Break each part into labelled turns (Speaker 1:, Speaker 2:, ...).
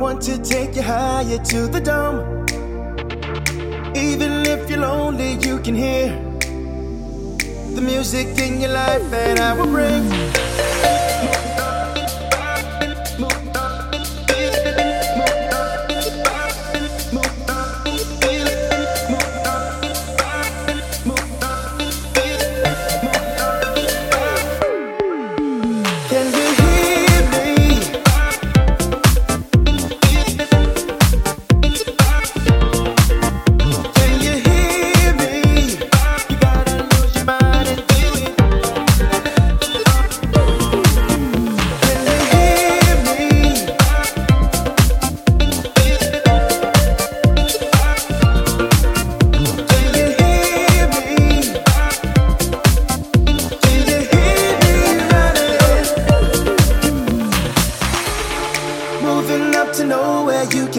Speaker 1: want to take you higher to the dome. Even if you're lonely, you can hear the music in your life that I will bring.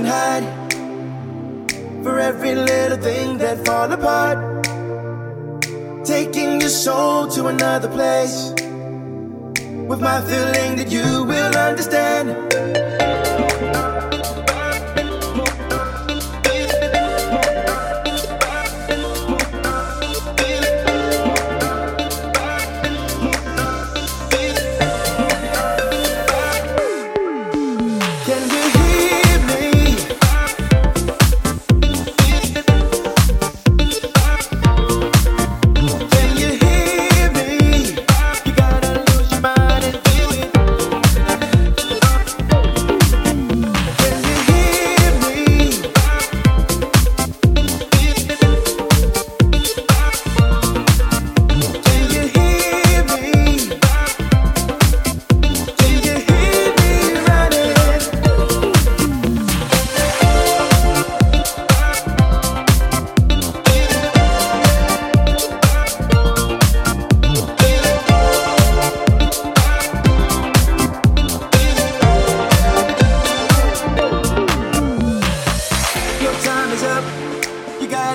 Speaker 1: Can hide for every little thing that fall apart. Taking your soul to another place with my feeling that you will understand.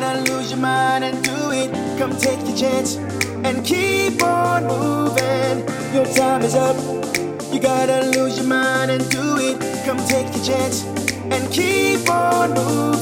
Speaker 1: Gotta lose your mind and do it. Come take your chance and keep on moving. Your time is up. You gotta lose your mind and do it. Come take your chance and keep on moving.